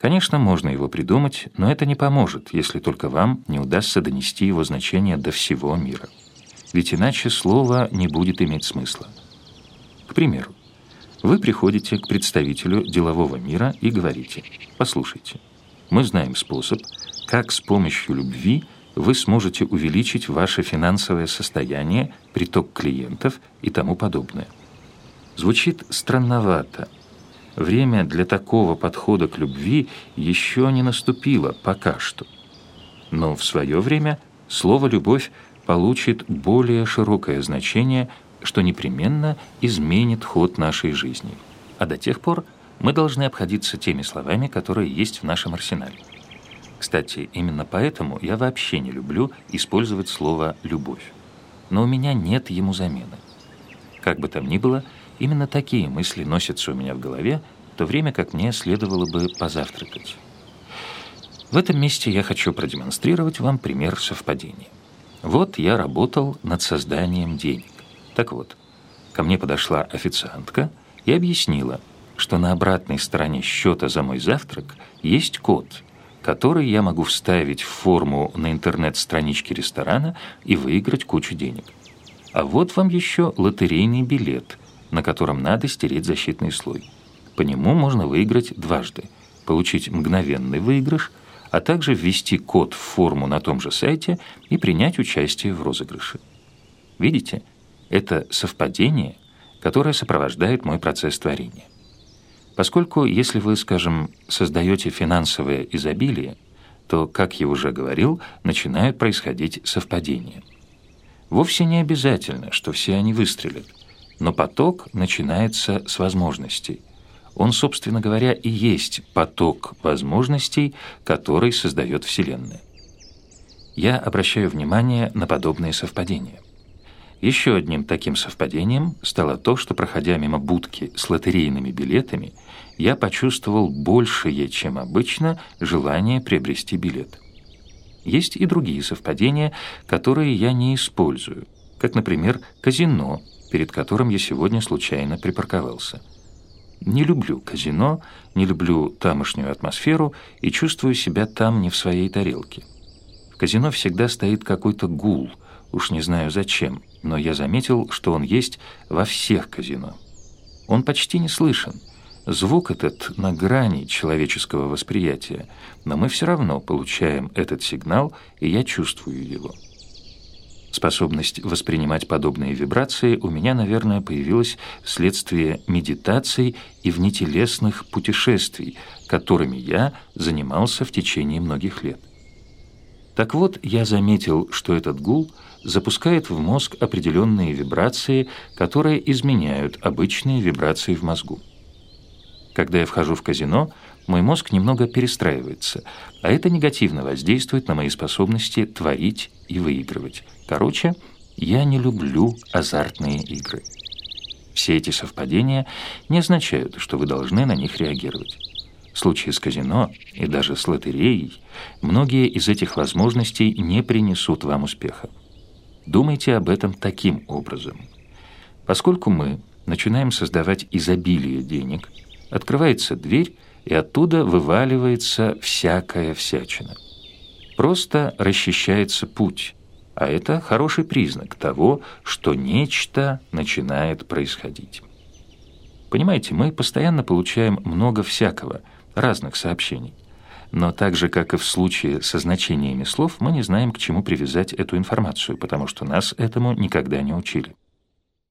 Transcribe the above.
Конечно, можно его придумать, но это не поможет, если только вам не удастся донести его значение до всего мира. Ведь иначе слово не будет иметь смысла. К примеру, вы приходите к представителю делового мира и говорите, «Послушайте, мы знаем способ, как с помощью любви вы сможете увеличить ваше финансовое состояние, приток клиентов и тому подобное». Звучит странновато. Время для такого подхода к любви еще не наступило пока что. Но в свое время слово «любовь» получит более широкое значение – что непременно изменит ход нашей жизни. А до тех пор мы должны обходиться теми словами, которые есть в нашем арсенале. Кстати, именно поэтому я вообще не люблю использовать слово «любовь». Но у меня нет ему замены. Как бы там ни было, именно такие мысли носятся у меня в голове, в то время как мне следовало бы позавтракать. В этом месте я хочу продемонстрировать вам пример совпадения. Вот я работал над созданием денег. Так вот, ко мне подошла официантка и объяснила, что на обратной стороне счета за мой завтрак есть код, который я могу вставить в форму на интернет-страничке ресторана и выиграть кучу денег. А вот вам еще лотерейный билет, на котором надо стереть защитный слой. По нему можно выиграть дважды, получить мгновенный выигрыш, а также ввести код в форму на том же сайте и принять участие в розыгрыше. Видите, это совпадение, которое сопровождает мой процесс творения. Поскольку, если вы, скажем, создаете финансовое изобилие, то, как я уже говорил, начинают происходить совпадения. Вовсе не обязательно, что все они выстрелят, но поток начинается с возможностей. Он, собственно говоря, и есть поток возможностей, который создает Вселенная. Я обращаю внимание на подобные совпадения. Еще одним таким совпадением стало то, что, проходя мимо будки с лотерейными билетами, я почувствовал большее, чем обычно, желание приобрести билет. Есть и другие совпадения, которые я не использую, как, например, казино, перед которым я сегодня случайно припарковался. Не люблю казино, не люблю тамошнюю атмосферу и чувствую себя там не в своей тарелке. В казино всегда стоит какой-то гул, уж не знаю зачем – но я заметил, что он есть во всех казино. Он почти не слышен. Звук этот на грани человеческого восприятия, но мы все равно получаем этот сигнал, и я чувствую его. Способность воспринимать подобные вибрации у меня, наверное, появилась вследствие медитаций и внетелесных путешествий, которыми я занимался в течение многих лет. Так вот, я заметил, что этот гул – запускает в мозг определенные вибрации, которые изменяют обычные вибрации в мозгу. Когда я вхожу в казино, мой мозг немного перестраивается, а это негативно воздействует на мои способности творить и выигрывать. Короче, я не люблю азартные игры. Все эти совпадения не означают, что вы должны на них реагировать. В случае с казино и даже с лотереей многие из этих возможностей не принесут вам успеха. Думайте об этом таким образом. Поскольку мы начинаем создавать изобилие денег, открывается дверь, и оттуда вываливается всякая всячина. Просто расчищается путь, а это хороший признак того, что нечто начинает происходить. Понимаете, мы постоянно получаем много всякого, разных сообщений. Но так же, как и в случае со значениями слов, мы не знаем, к чему привязать эту информацию, потому что нас этому никогда не учили.